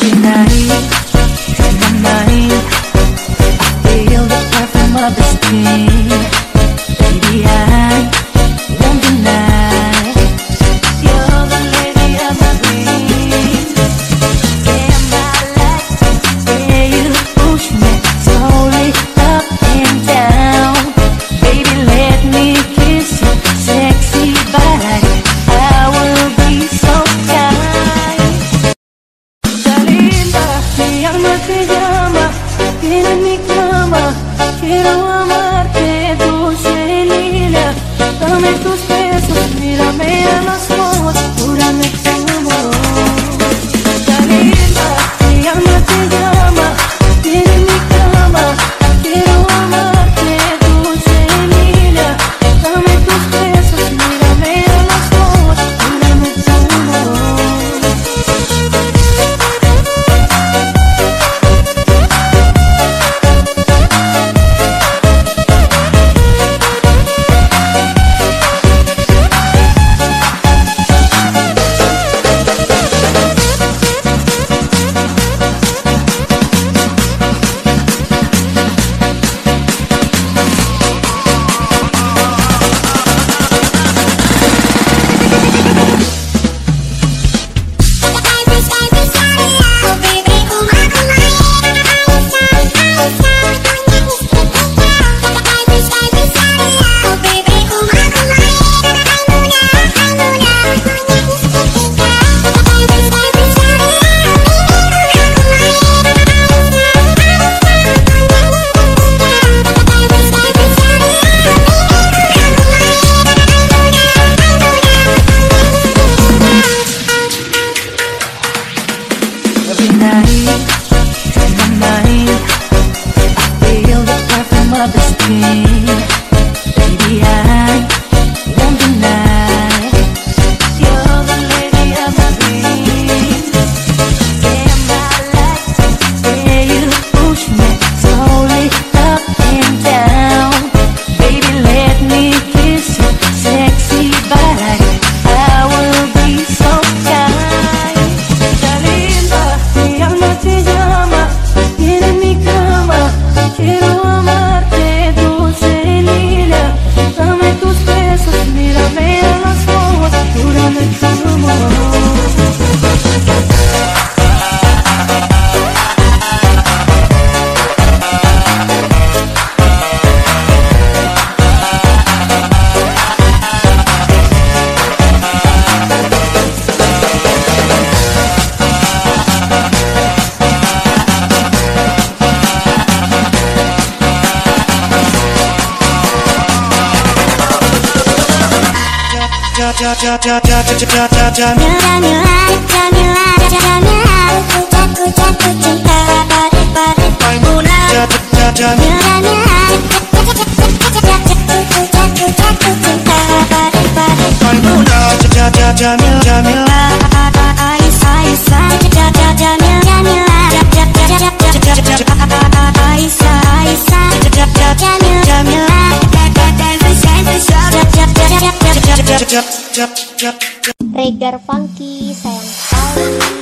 Tonight, tonight, I feel the perfume of the skin. Jamila Regar Funky sayang sekali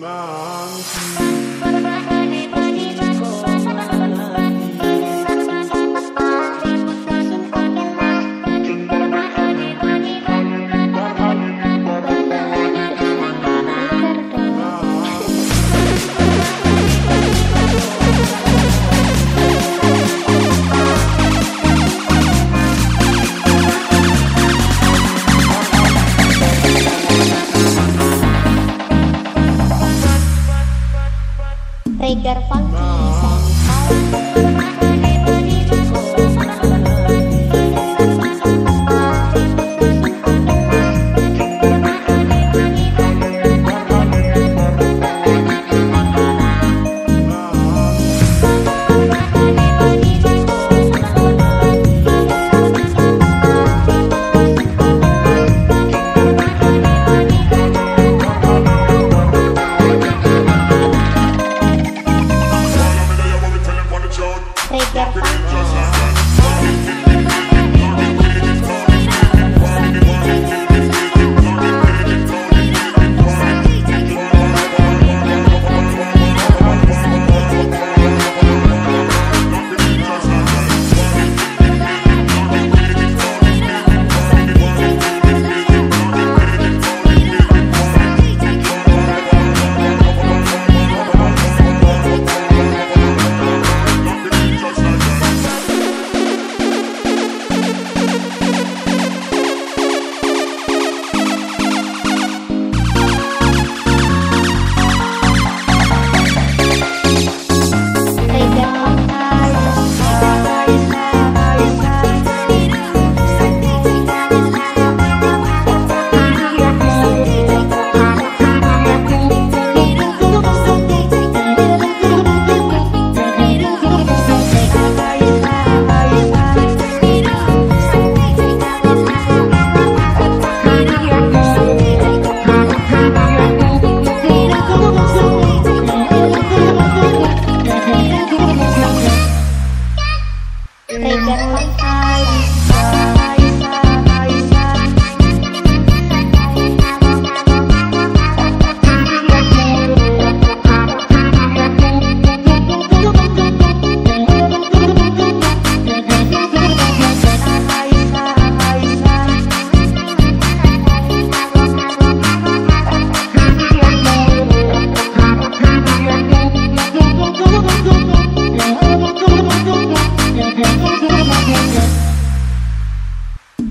mountain.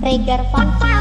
Trigger function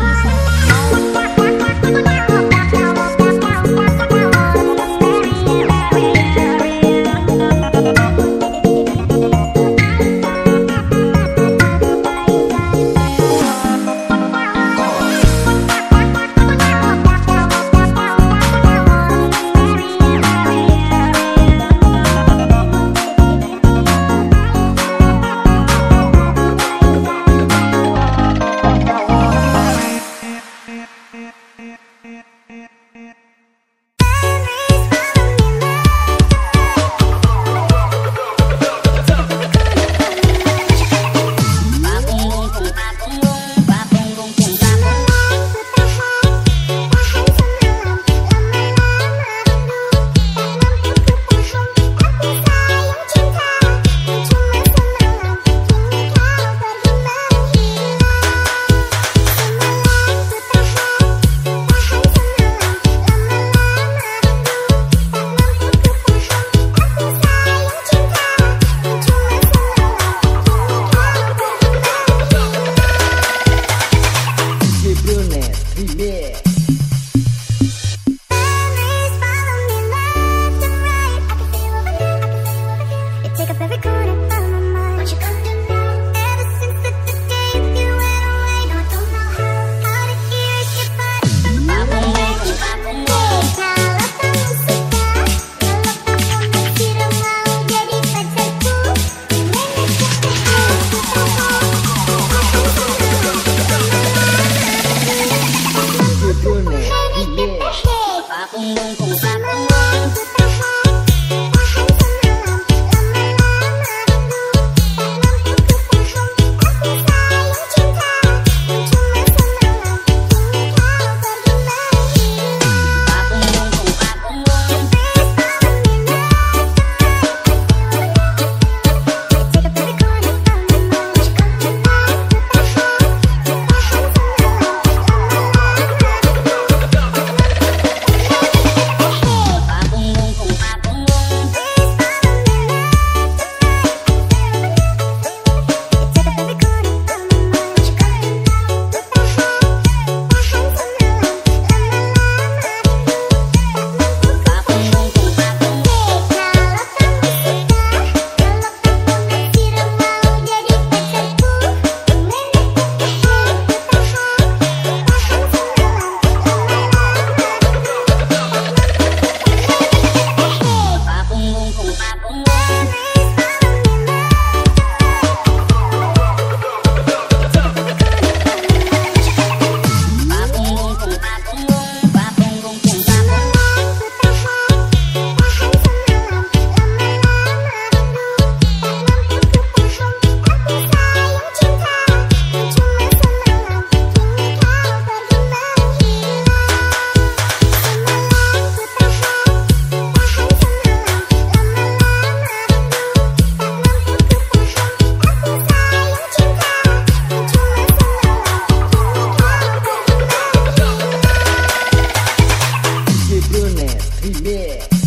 Brunet Yeah.